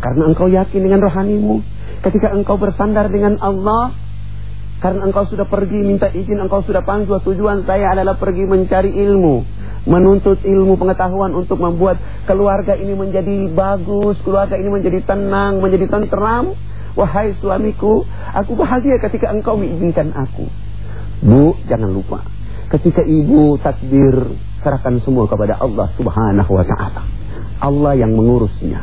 Karena engkau yakin dengan rohanimu, ketika engkau bersandar dengan Allah, karena engkau sudah pergi minta izin, engkau sudah panggil tujuan saya adalah pergi mencari ilmu. Menuntut ilmu pengetahuan untuk membuat keluarga ini menjadi bagus, keluarga ini menjadi tenang, menjadi tentram. Wahai suamiku, aku bahagia ketika engkau mengizinkan aku. Bu, jangan lupa. Ketika ibu takbir, serahkan semua kepada Allah subhanahu wa ta'ala. Allah yang mengurusnya.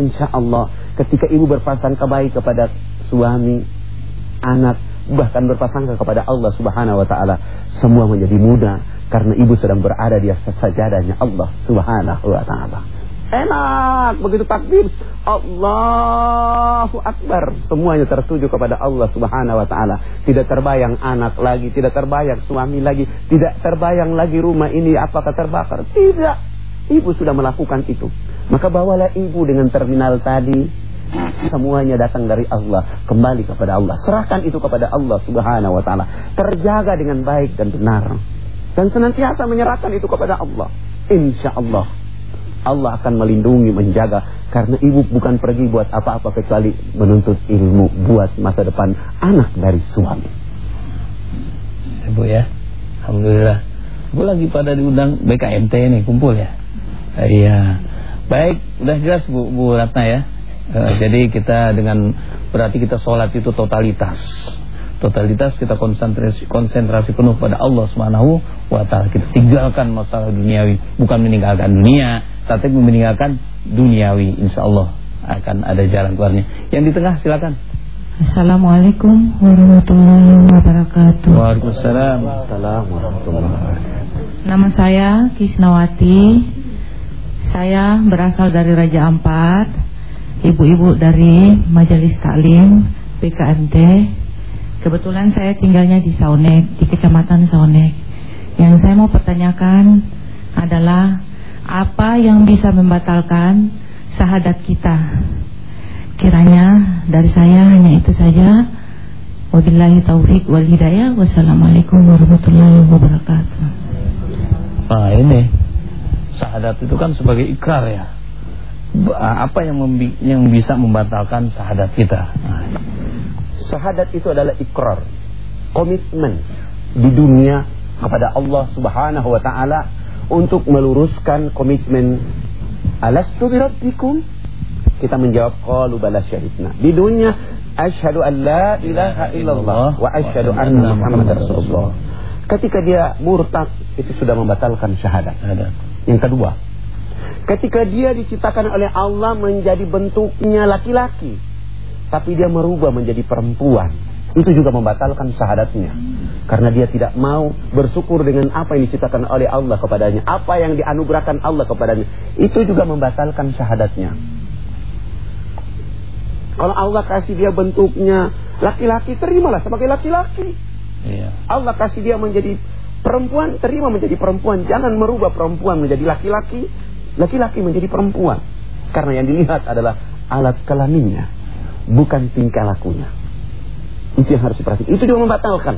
Insya Allah, ketika ibu berpasang kebaik kepada suami, anak, bahkan berpasangka kepada Allah Subhanahu wa taala. Semua menjadi mudah karena ibu sedang berada di atas sajadahnya Allah Subhanahu wa taala. Enak begitu takbir. Allahu Akbar. Semuanya tertuju kepada Allah subhanahu wa ta'ala. Tidak terbayang anak lagi Tidak terbayang suami lagi Tidak terbayang lagi rumah ini apakah terbakar. Tidak. Ibu sudah melakukan itu. Maka bawalah ibu dengan terminal tadi Semuanya datang dari Allah, kembali kepada Allah. Serahkan itu kepada Allah Subhanahu wa taala. Terjaga dengan baik dan benar. Dan senantiasa menyerahkan itu kepada Allah. Insya Allah Allah akan melindungi, menjaga karena ibu bukan pergi buat apa-apa kecuali menuntut ilmu buat masa depan anak dari suami. Ibu ya, alhamdulillah. Ibu lagi pada diundang BKMT nih kumpul ya. Iya. Baik, udah jelas Bu, Bu Ratna ya. Uh, jadi kita dengan berarti kita sholat itu totalitas. Totalitas kita konsentrasi konsentrasi penuh pada Allah Subhanahu wa taala. Kita tinggalkan masalah duniawi, bukan meninggalkan dunia, tapi meninggalkan duniawi. Insyaallah akan ada jalan keluarnya. Yang di tengah silakan. Assalamualaikum warahmatullahi wabarakatuh. Waalaikumsalam. warahmatullahi wabarakatuh. Nama saya Kisnawati. Saya berasal dari Raja Ampat ibu-ibu dari Majelis Taklim PKMT. Kebetulan saya tinggalnya di Saunek, di Kecamatan Saunek. Yang saya mau pertanyakan adalah apa yang bisa membatalkan sahadat kita? Kiranya dari saya hanya itu saja. Wabillahi taufik wal hidayah. Wassalamualaikum warahmatullahi wabarakatuh. Nah ini sahadat itu kan sebagai ikrar ya apa yang yang bisa membatalkan syahadat kita? Nah. Syahadat itu adalah ikrar, komitmen di dunia kepada Allah Subhanahu wa taala untuk meluruskan komitmen. Alastu birabbikum kita menjawab qalu bala syahidna. Di dunia asyhadu an la ilaha illallah wa asyhadu anna muhammadar rasulullah. Ketika dia murtad itu sudah membatalkan syahadat. Yang kedua, ketika dia diciptakan oleh Allah menjadi bentuknya laki-laki, tapi dia merubah menjadi perempuan, itu juga membatalkan syahadatnya. Karena dia tidak mau bersyukur dengan apa yang diciptakan oleh Allah kepadanya, apa yang dianugerahkan Allah kepadanya, itu juga membatalkan syahadatnya. Kalau Allah kasih dia bentuknya laki-laki, terimalah sebagai laki-laki. Iya. Allah kasih dia menjadi perempuan, terima menjadi perempuan. Jangan merubah perempuan menjadi laki-laki, laki-laki menjadi perempuan. Karena yang dilihat adalah alat kelaminnya, bukan tingkah lakunya. Itu yang harus diperhatikan. Itu juga membatalkan.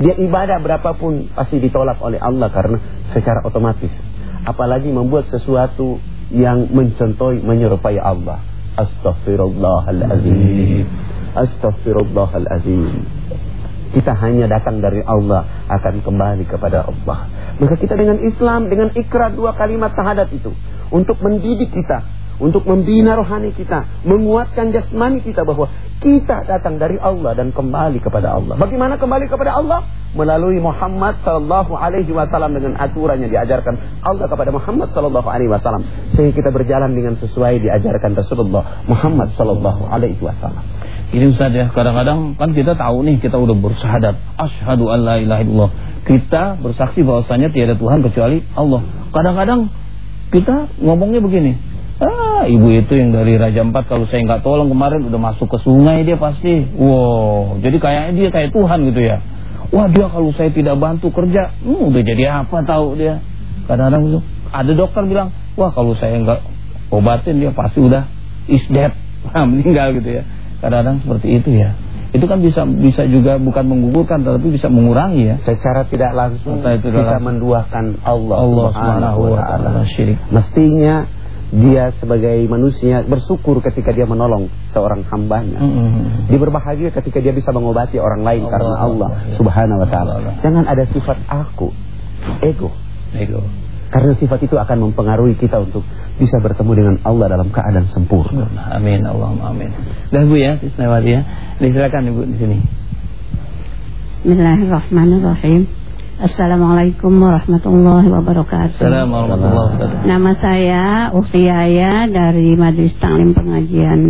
Dia ibadah berapapun pasti ditolak oleh Allah karena secara otomatis. Apalagi membuat sesuatu yang mencontohi, menyerupai Allah. Astaghfirullahaladzim. Astaghfirullahaladzim. Kita hanya datang dari Allah akan kembali kepada Allah. Maka kita dengan Islam, dengan ikrar dua kalimat syahadat itu. Untuk mendidik kita untuk membina rohani kita, menguatkan jasmani kita bahwa kita datang dari Allah dan kembali kepada Allah. Bagaimana kembali kepada Allah? Melalui Muhammad sallallahu alaihi wasallam dengan aturan yang diajarkan Allah kepada Muhammad sallallahu alaihi wasallam sehingga kita berjalan dengan sesuai diajarkan Rasulullah Muhammad sallallahu alaihi wasallam. Ini Ustaz ya, kadang-kadang kan kita tahu nih kita udah bersyahadat, asyhadu an la ilaha illallah. Kita bersaksi bahwasanya tiada Tuhan kecuali Allah. Kadang-kadang kita ngomongnya begini, Ah, ibu itu yang dari Raja Empat kalau saya nggak tolong kemarin udah masuk ke sungai dia pasti. Wow, jadi kayaknya dia kayak Tuhan gitu ya. Wah dia kalau saya tidak bantu kerja, hmm, udah jadi apa tahu dia. Kadang-kadang ada dokter bilang, wah kalau saya nggak obatin dia pasti udah is dead, meninggal gitu ya. Kadang-kadang seperti itu ya. Itu kan bisa bisa juga bukan menggugurkan tetapi bisa mengurangi ya. Secara tidak langsung itu kita menduakan Allah, Allah Subhanahu wa taala. Mestinya dia sebagai manusia bersyukur ketika dia menolong seorang hambanya. Mm -hmm. Dia berbahagia ketika dia bisa mengobati orang lain Allah, karena Allah, Allah subhanahu wa ta'ala. Jangan ada sifat aku, ego. Ego. Karena sifat itu akan mempengaruhi kita untuk bisa bertemu dengan Allah dalam keadaan sempurna. Amin, Allahumma amin. Dan Bu ya, Isnawati ya. Silakan Ibu di sini. Bismillahirrahmanirrahim. Assalamualaikum warahmatullahi wabarakatuh. Assalamualaikum warahmatullahi wabarakatuh. Nama saya Ufiaya dari Majelis Taklim Pengajian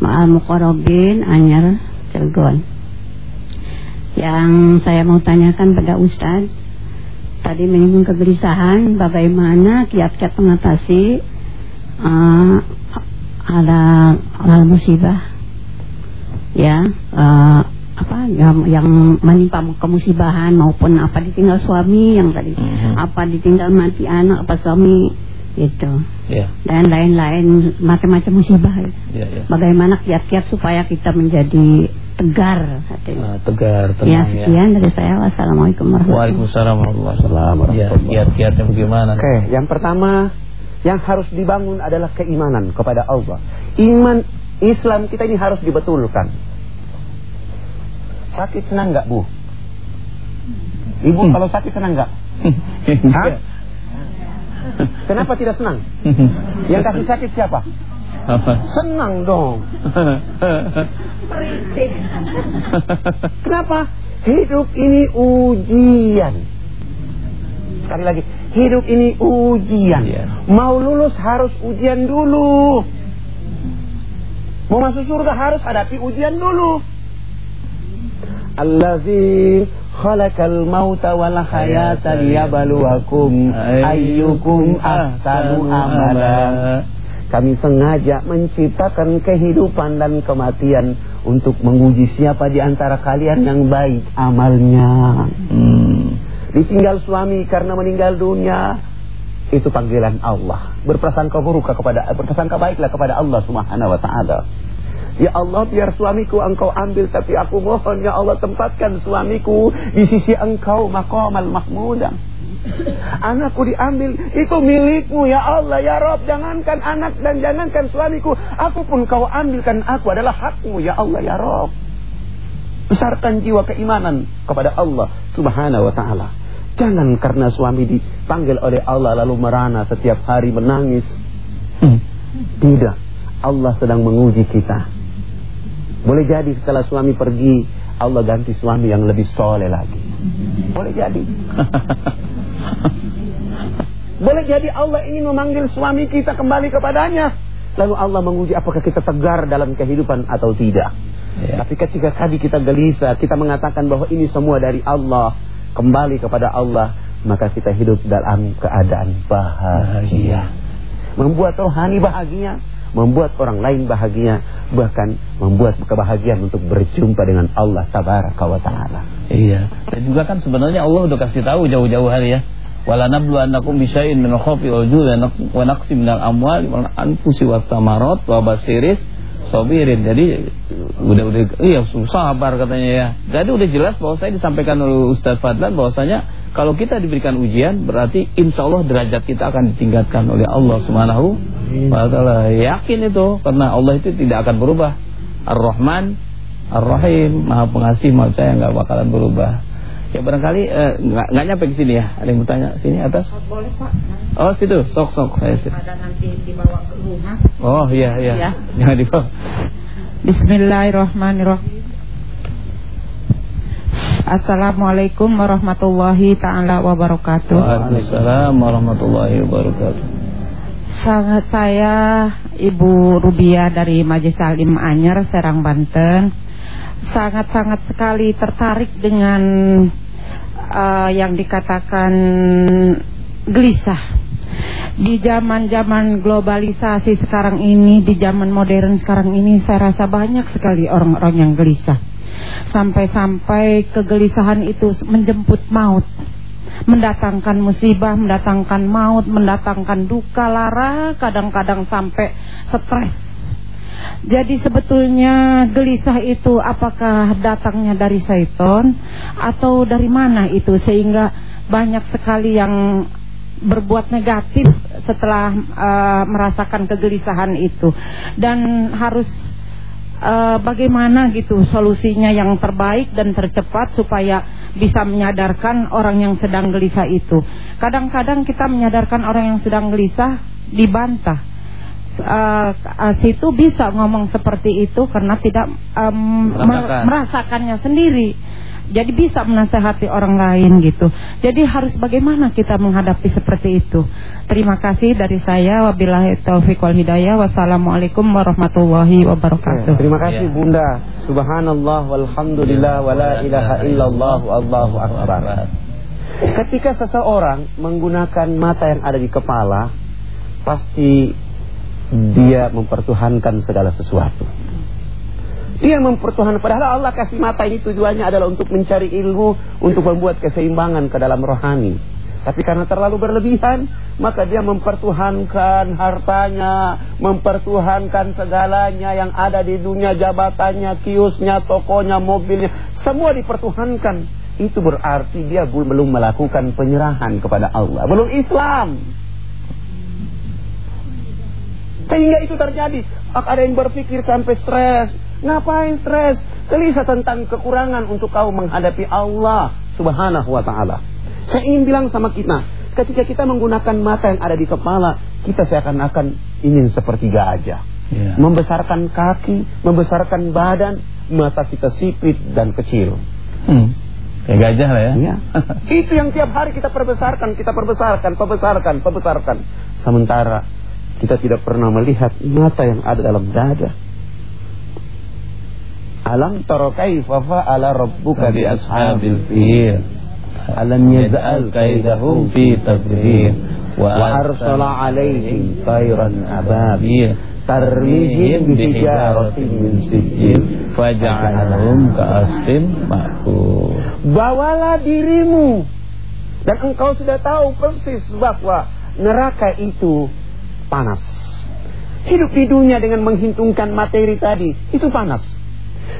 Ma'al Muqarrabin Anyar Cilegon. Yang saya mau tanyakan pada Ustaz tadi menyinggung kegelisahan bagaimana kiat-kiat mengatasi uh, ada hal musibah ya uh, apa yang yang menimpa kemusibahan maupun apa ditinggal suami yang tadi mm-hmm. apa ditinggal mati anak apa suami itu yeah. dan lain-lain macam-macam musibah yeah, yeah. bagaimana kiat-kiat supaya kita menjadi tegar hatinya. Ah, tegar tenang ya sekian ya. dari saya wassalamualaikum warahmatullahi wabarakatuh ya, kiat-kiatnya bagaimana oke okay, yang pertama yang harus dibangun adalah keimanan kepada Allah iman Islam kita ini harus dibetulkan Sakit senang nggak bu? Ibu hmm. kalau sakit senang nggak? Hah? Kenapa tidak senang? Yang kasih sakit siapa? Senang dong. Kenapa? Hidup ini ujian. Sekali lagi, hidup ini ujian. Iya. Mau lulus harus ujian dulu. Mau masuk surga harus hadapi ujian dulu. Allazi khalaqal mauta wal hayata liyabluwakum ayyukum ahsanu amala. Kami sengaja menciptakan kehidupan dan kematian untuk menguji siapa di antara kalian yang baik amalnya. Hmm. Ditinggal suami karena meninggal dunia, itu panggilan Allah. Berprasangka buruk kepada berprasangka baiklah kepada Allah Subhanahu wa taala. Ya Allah biar suamiku engkau ambil Tapi aku mohon ya Allah tempatkan suamiku Di sisi engkau maqamal mahmudah Anakku diambil Itu milikmu ya Allah ya Rob Jangankan anak dan jangankan suamiku. Aku pun kau ambilkan aku adalah hakmu ya Allah ya Rob. Besarkan jiwa keimanan kepada Allah subhanahu wa ta'ala. Jangan karena suami dipanggil oleh Allah Lalu merana setiap hari menangis. Hmm. Tidak. Allah sedang menguji kita boleh jadi setelah suami pergi Allah ganti suami yang lebih soleh lagi Boleh jadi Boleh jadi Allah ingin memanggil suami kita kembali kepadanya. Lalu Allah menguji apakah kita tegar dalam kehidupan atau tidak. Ya. Tapi ketika tadi kita gelisah, kita mengatakan bahwa ini semua dari Allah, kembali kepada Allah, maka kita hidup dalam keadaan bahagia. Membuat rohani bahagia, membuat orang lain bahagia, bahkan membuat kebahagiaan untuk berjumpa dengan Allah tabaraka wa taala. Iya. Dan juga kan sebenarnya Allah udah kasih tahu jauh-jauh hari ya. Wala nablu annakum bisyai'in min al-khawfi wal wa naqsi minal amwali wal anfusi was samarat wa basiris sabirin. Jadi udah udah iya sabar katanya ya. Jadi udah jelas bahwa saya disampaikan oleh Ustaz Fadlan bahwasanya kalau kita diberikan ujian berarti insya Allah derajat kita akan ditingkatkan oleh Allah Subhanahu taala. Yakin itu karena Allah itu tidak akan berubah. Ar-Rahman, Ar-Rahim, Maha Pengasih, Maha Sayang enggak bakalan berubah. Ya barangkali eh, nggak uh, nyampe ke sini ya. Ada yang bertanya sini atas? Oh, boleh Pak. Oh situ, sok sok saya situ. Ada nanti dibawa ke rumah. Oh iya iya. Ya. Jangan dibawa. Bismillahirrahmanirrahim. Assalamualaikum warahmatullahi taala wabarakatuh. Waalaikumsalam warahmatullahi wabarakatuh. Sangat saya Ibu Rubia dari Majelis Alim Anyar Serang Banten. Sangat-sangat sekali tertarik dengan uh, yang dikatakan gelisah. Di zaman-zaman globalisasi sekarang ini, di zaman modern sekarang ini, saya rasa banyak sekali orang-orang yang gelisah. Sampai-sampai kegelisahan itu menjemput maut, mendatangkan musibah, mendatangkan maut, mendatangkan duka lara, kadang-kadang sampai stres. Jadi sebetulnya gelisah itu apakah datangnya dari syaitan atau dari mana itu? Sehingga banyak sekali yang berbuat negatif setelah uh, merasakan kegelisahan itu. Dan harus uh, bagaimana gitu solusinya yang terbaik dan tercepat supaya bisa menyadarkan orang yang sedang gelisah itu. Kadang-kadang kita menyadarkan orang yang sedang gelisah dibantah uh, uh, situ bisa ngomong seperti itu karena tidak um, Merasakan. merasakannya sendiri. Jadi bisa menasehati orang lain gitu. Jadi harus bagaimana kita menghadapi seperti itu. Terima kasih dari saya. Wabillahi taufiq wal hidayah. Wassalamualaikum warahmatullahi wabarakatuh. Terima kasih ya. Bunda. Subhanallah walhamdulillah wala ilaha illallah wallahu akbar. Ketika seseorang menggunakan mata yang ada di kepala, pasti dia mempertuhankan segala sesuatu. Dia mempertuhankan padahal Allah kasih mata ini tujuannya adalah untuk mencari ilmu, untuk membuat keseimbangan ke dalam rohani. Tapi karena terlalu berlebihan, maka dia mempertuhankan hartanya, mempertuhankan segalanya yang ada di dunia, jabatannya, kiosnya, tokonya, mobilnya, semua dipertuhankan. Itu berarti dia belum melakukan penyerahan kepada Allah, belum Islam. Sehingga itu terjadi. Ada yang berpikir sampai stres. Ngapain stres? Gelisah tentang kekurangan untuk kau menghadapi Allah subhanahu wa ta'ala. Saya ingin bilang sama kita. Ketika kita menggunakan mata yang ada di kepala. Kita seakan-akan ingin seperti gajah. Yeah. Membesarkan kaki, membesarkan badan. Mata kita sipit dan kecil. Hmm. Kayak gajah lah ya. ya. Itu yang tiap hari kita perbesarkan, kita perbesarkan, perbesarkan, perbesarkan. Sementara kita tidak pernah melihat mata yang ada dalam dada. Alam tara kaifa fa'ala rabbuka bi ashabil fil. Alam yaz'al kaidahum fi tadbir wa arsala 'alaihim tayran ababil tarmihim bi hijaratin min sijil faj'alhum ka'asfin ma'kul. Bawalah dirimu dan engkau sudah tahu persis bahwa neraka itu panas. Hidup di dunia dengan menghitungkan materi tadi, itu panas.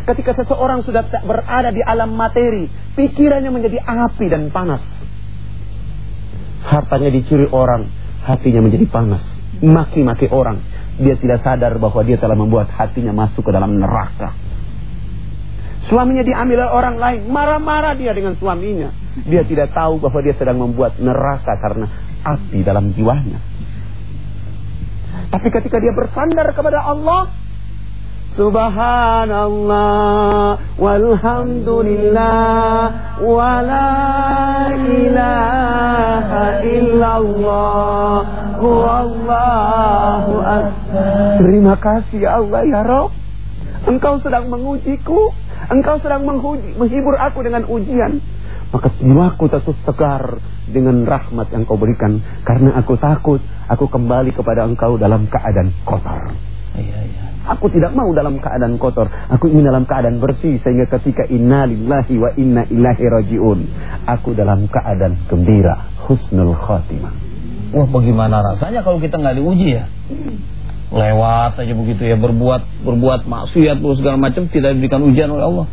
Ketika seseorang sudah berada di alam materi, pikirannya menjadi api dan panas. Hartanya dicuri orang, hatinya menjadi panas. Maki-maki orang, dia tidak sadar bahwa dia telah membuat hatinya masuk ke dalam neraka. Suaminya diambil oleh orang lain, marah-marah dia dengan suaminya. Dia tidak tahu bahwa dia sedang membuat neraka karena api dalam jiwanya. Tapi ketika dia bersandar kepada Allah, Subhanallah walhamdulillah wa la ilaha illallah wallahu akbar. Terima kasih Allah ya Rob. Engkau sedang mengujiku, engkau sedang menghuji, menghibur aku dengan ujian. Maka jiwaku tetap tegar dengan rahmat yang kau berikan. Karena aku takut, aku kembali kepada engkau dalam keadaan kotor. Iya, iya. Aku tidak mau dalam keadaan kotor. Aku ingin dalam keadaan bersih sehingga ketika innalillahi wa inna ilahi rajiun. Aku dalam keadaan gembira, husnul khatimah. Wah, bagaimana rasanya kalau kita nggak diuji ya? Lewat aja begitu ya, berbuat berbuat maksiat segala macam tidak diberikan ujian oleh Allah.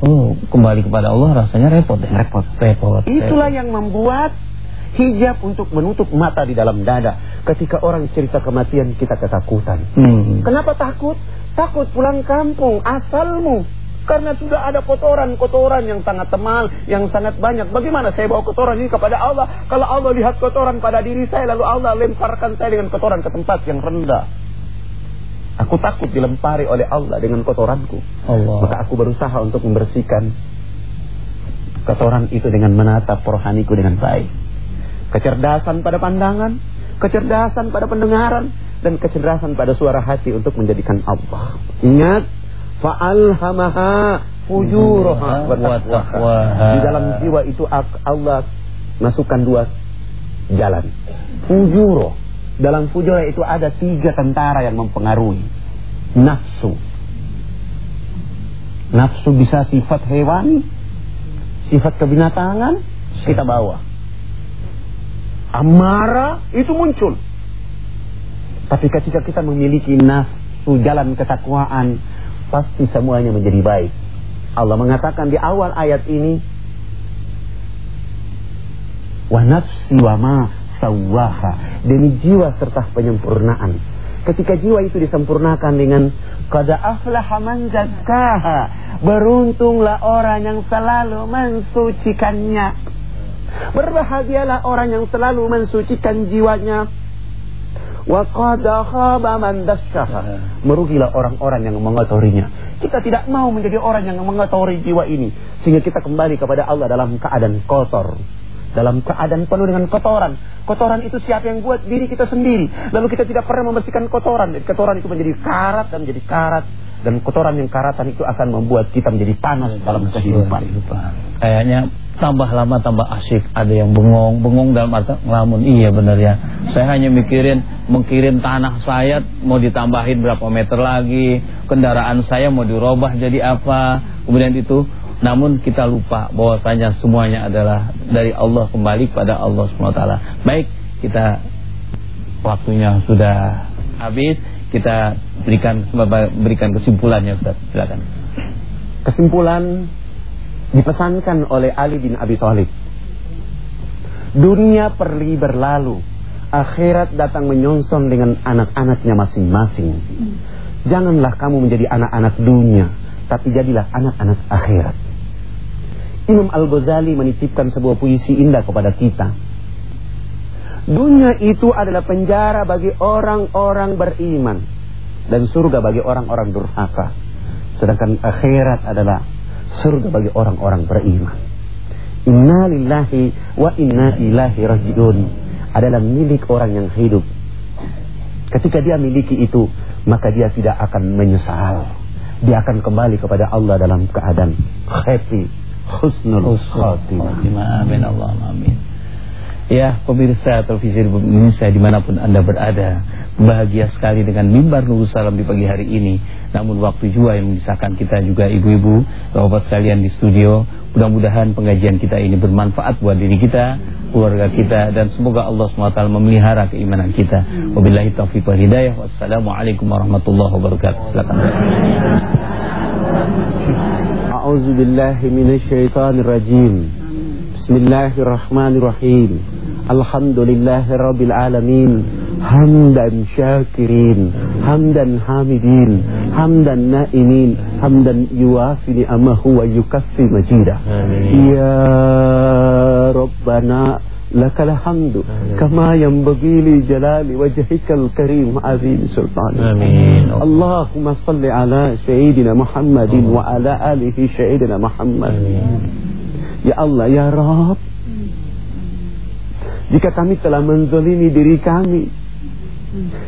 Oh, kembali kepada Allah rasanya repot ya. Repot, repot. Itulah repot. yang membuat hijab untuk menutup mata di dalam dada. Ketika orang cerita kematian kita ketakutan. Hmm. Kenapa takut? Takut pulang kampung asalmu. Karena sudah ada kotoran-kotoran yang sangat temal, yang sangat banyak. Bagaimana saya bawa kotoran ini kepada Allah? Kalau Allah lihat kotoran pada diri saya, lalu Allah lemparkan saya dengan kotoran ke tempat yang rendah. Aku takut dilempari oleh Allah dengan kotoranku. Allah. Maka aku berusaha untuk membersihkan kotoran itu dengan menatap rohaniku dengan baik kecerdasan pada pandangan, kecerdasan pada pendengaran, dan kecerdasan pada suara hati untuk menjadikan Allah. Ingat, fa'alhamaha fujuraha wa Di dalam jiwa itu Allah masukkan dua jalan. Fujuro. Dalam fujuro itu ada tiga tentara yang mempengaruhi. Nafsu. Nafsu bisa sifat hewani, sifat kebinatangan, kita bawa amarah itu muncul. Tapi ketika kita memiliki nafsu jalan ketakwaan, pasti semuanya menjadi baik. Allah mengatakan di awal ayat ini, wa nafsi wa ma sawaha demi jiwa serta penyempurnaan. Ketika jiwa itu disempurnakan dengan qad aflaha man zakkaha, beruntunglah orang yang selalu mensucikannya. Berbahagialah orang yang selalu mensucikan jiwanya. Wa qad khaba man Merugilah orang-orang yang mengotorinya. Kita tidak mau menjadi orang yang mengotori jiwa ini. Sehingga kita kembali kepada Allah dalam keadaan kotor. Dalam keadaan penuh dengan kotoran. Kotoran itu siapa yang buat diri kita sendiri? Lalu kita tidak pernah membersihkan kotoran. Dan kotoran itu menjadi karat dan menjadi karat Dan kotoran yang karatan itu akan membuat kita menjadi panas dalam kehidupan. Kayaknya tambah lama tambah asik. Ada yang bengong bengong dalam arti ngelamun. Iya benar ya. Saya hanya mikirin mengkirim tanah saya mau ditambahin berapa meter lagi. Kendaraan saya mau dirubah jadi apa. Kemudian itu namun kita lupa bahwasanya semuanya adalah dari Allah kembali pada Allah SWT baik kita waktunya sudah habis kita berikan berikan kesimpulannya Ustaz silakan kesimpulan dipesankan oleh Ali bin Abi Thalib. Dunia pergi berlalu, akhirat datang menyongsong dengan anak-anaknya masing-masing. Janganlah kamu menjadi anak-anak dunia, tapi jadilah anak-anak akhirat. Imam Al-Ghazali menitipkan sebuah puisi indah kepada kita. Dunia itu adalah penjara bagi orang-orang beriman dan surga bagi orang-orang durhaka. Sedangkan akhirat adalah surga bagi orang-orang beriman. Inna lillahi wa inna ilahi rajiun adalah milik orang yang hidup. Ketika dia miliki itu, maka dia tidak akan menyesal. Dia akan kembali kepada Allah dalam keadaan happy, husnul khatimah. Amin Allah amin. Ya, pemirsa televisi Indonesia di mana pun Anda berada, bahagia sekali dengan mimbar Nurul Salam di pagi hari ini. Namun waktu juga yang memisahkan kita juga ibu-ibu, bapak sekalian di studio. Mudah-mudahan pengajian kita ini bermanfaat buat diri kita, keluarga kita dan semoga Allah SWT memelihara keimanan kita. Wabillahi taufiq wal hidayah. Wassalamualaikum warahmatullahi wabarakatuh. Silakan. A'udzu billahi minasyaitonir rajim. Bismillahirrahmanirrahim. Alhamdulillah Rabbil Alamin. Hamdan syakirin. Hamdan hamidin. Hamdan naimin. Hamdan yuafi ni'amahu wa yukaffi majidah Ya Rabbana lakal hamdu. Kama yanbaghi li jalali wajhikal karim azim sultan. Amin. Allahumma salli ala sayyidina Muhammadin wa ala alihi sayyidina Muhammad. Ya Allah ya Rabb Jika kami telah menzalimi diri kami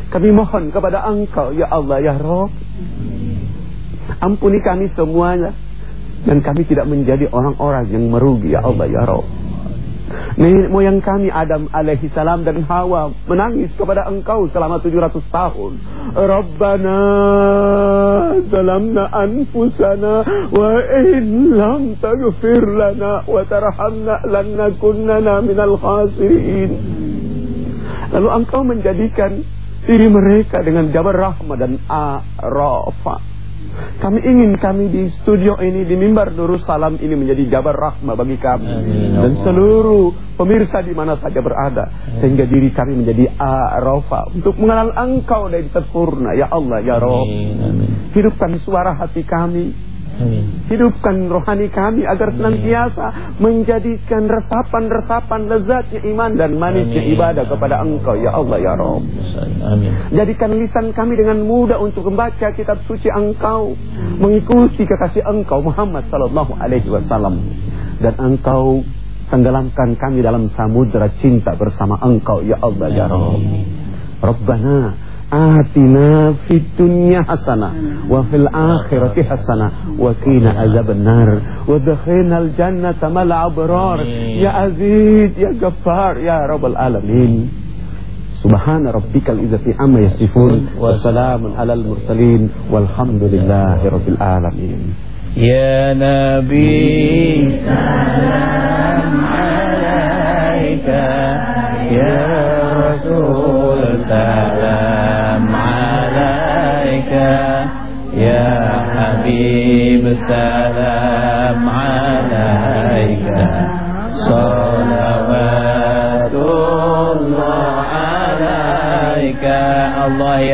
Kami mohon kepada engkau Ya Allah ya Rabb Ampuni kami semuanya. Dan kami tidak menjadi orang-orang yang merugi Ya Allah ya Rabb Nenek moyang kami Adam alaihi salam dan Hawa menangis kepada engkau selama 700 tahun. Rabbana zalamna anfusana wa in lam taghfir lana wa tarhamna lanakunanna minal khasirin. Lalu engkau menjadikan diri mereka dengan jabar rahmat dan arafa. Kami ingin kami di studio ini di mimbar Nurul Salam ini menjadi jabar rahmah bagi kami Amin, dan seluruh pemirsa di mana saja berada sehingga diri kami menjadi arafa untuk mengenal Engkau dari sempurna ya Allah ya. Amin. Hidupkan suara hati kami Amin. Hidupkan rohani kami agar senantiasa menjadikan resapan-resapan lezatnya iman dan manisnya Amin. ibadah kepada Engkau ya Allah ya Rabb. Amin. Jadikan lisan kami dengan mudah untuk membaca kitab suci Engkau, mengikuti kekasih Engkau Muhammad sallallahu alaihi wasallam dan Engkau tenggelamkan kami dalam samudera cinta bersama Engkau ya Allah ya Rabb. Rabbana atina fid dunya hasanah wa fil akhirati hasanah wa qina azabannar wa dakhinal jannata mal abrar Amin. ya aziz ya ghaffar ya rabbal alamin subhana rabbikal izzati amma yasifun wa salamun alal mursalin walhamdulillahi rabbil alamin Ya Nabi salam alaika Salam alaika Ya Habib salam alaika. Salawatullah alaika. Allah ya